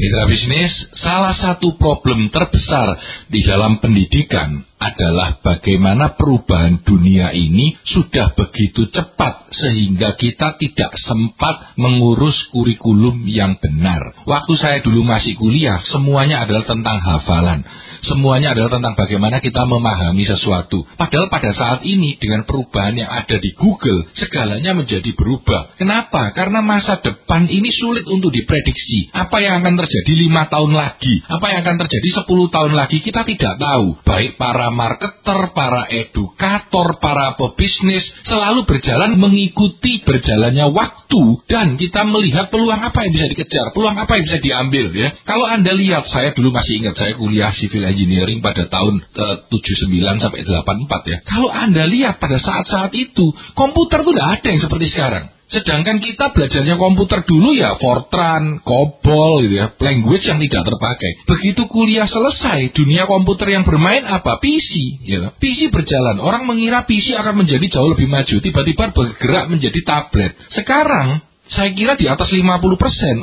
Mitra bisnis, salah satu problem terbesar di dalam pendidikan adalah bagaimana perubahan dunia ini sudah begitu cepat sehingga kita tidak sempat mengurus kurikulum yang benar. Waktu saya dulu masih kuliah, semuanya adalah tentang hafalan. Semuanya adalah tentang bagaimana kita memahami sesuatu. Padahal pada saat ini dengan perubahan yang ada di Google, segalanya menjadi berubah. Kenapa? Karena masa depan ini sulit untuk diprediksi. Apa yang akan terjadi lima tahun lagi? Apa yang akan terjadi sepuluh tahun lagi? Kita tidak tahu. Baik para marketer, para edukator, para pebisnis selalu berjalan mengikuti berjalannya waktu dan kita melihat peluang apa yang bisa dikejar, peluang apa yang bisa diambil ya. Kalau Anda lihat, saya dulu masih ingat saya kuliah civil engineering pada tahun uh, 79 sampai 84 ya. Kalau Anda lihat pada saat-saat itu, komputer itu tidak ada yang seperti sekarang. Sedangkan kita belajarnya komputer dulu ya Fortran, COBOL gitu ya, language yang tidak terpakai. Begitu kuliah selesai, dunia komputer yang bermain apa? PC, gitu. PC berjalan. Orang mengira PC akan menjadi jauh lebih maju, tiba-tiba bergerak menjadi tablet. Sekarang saya kira di atas 50%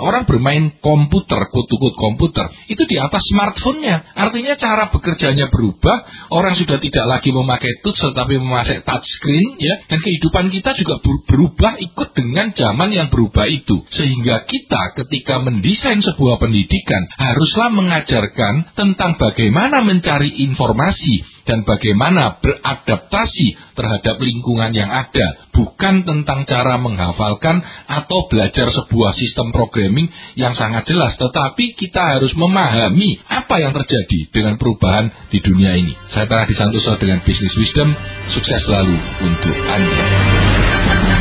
orang bermain komputer, kutu-kutu komputer, itu di atas smartphone-nya. Artinya cara bekerjanya berubah, orang sudah tidak lagi memakai touch tetapi memakai touchscreen, ya, dan kehidupan kita juga berubah ikut dengan zaman yang berubah itu. Sehingga kita ketika mendesain sebuah pendidikan haruslah mengajarkan tentang bagaimana mencari informasi dan bagaimana beradaptasi terhadap lingkungan yang ada, bukan tentang cara menghafalkan atau belajar sebuah sistem programming yang sangat jelas, tetapi kita harus memahami apa yang terjadi dengan perubahan di dunia ini. Saya Tara Disantoso dengan Business Wisdom, sukses selalu untuk Anda.